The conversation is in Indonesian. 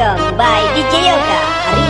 Welcome by DJ Yoka Remix